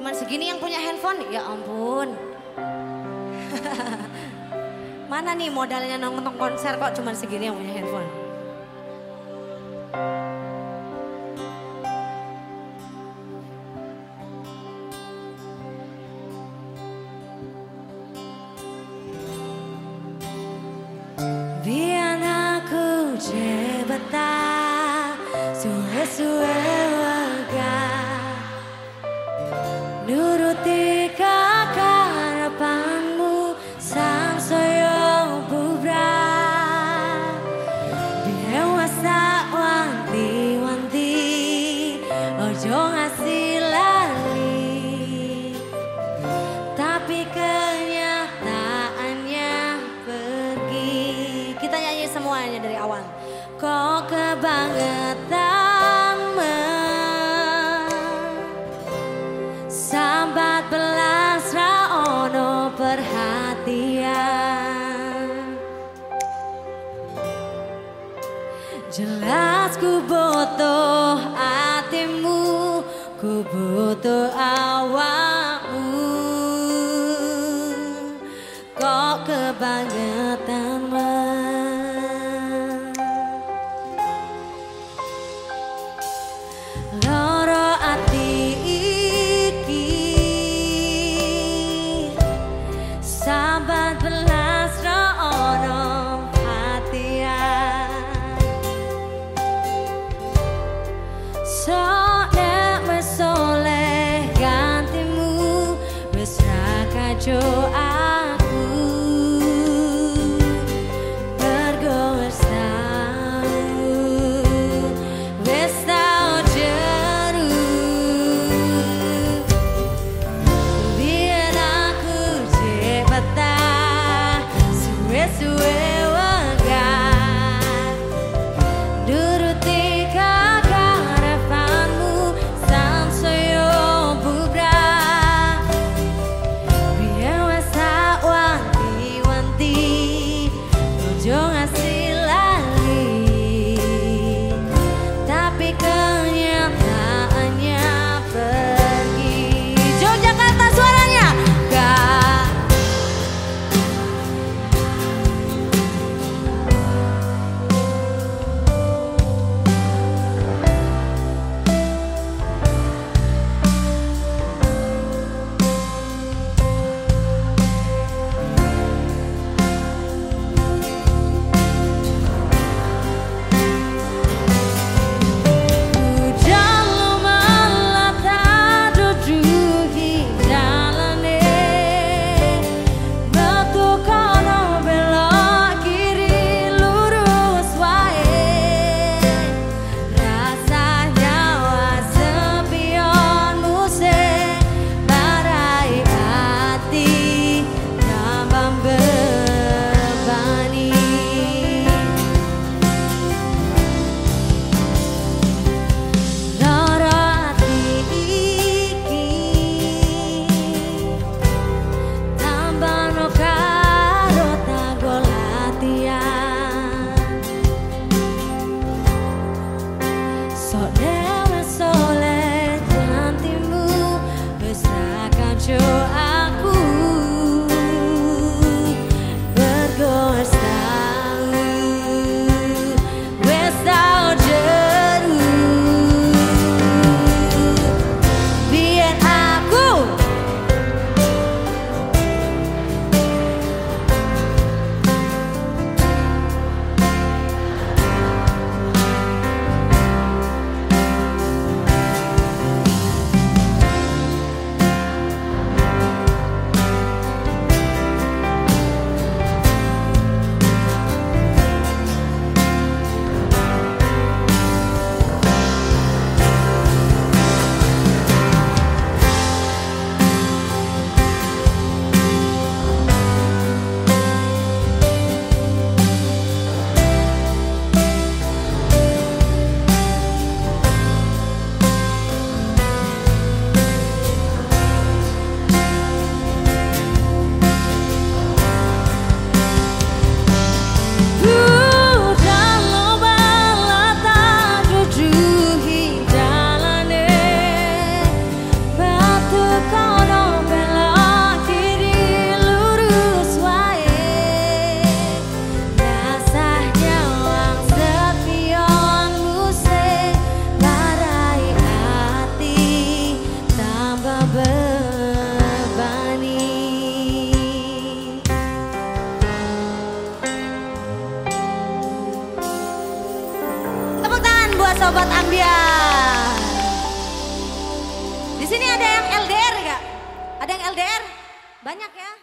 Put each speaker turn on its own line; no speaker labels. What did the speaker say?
Cuman segini yang punya handphone? Ya ampun. Mana nih modalnya nonton konser kok cuman segini yang punya handphone? Biar aku jebeta suwe-suwe ojo ngasih Tapi kenyataannya pergi. Kita nyanyi semuanya dari awal. Kok kebangetan Sambat belas raono perhatian. Jelas ku Ku butuh awakmu. Kok kebangetan Loro ati iki Sabat belas ra ono hatian. Sok 就爱。Buat sobat ambiar. Di sini ada yang LDR gak? Ada yang LDR? Banyak ya?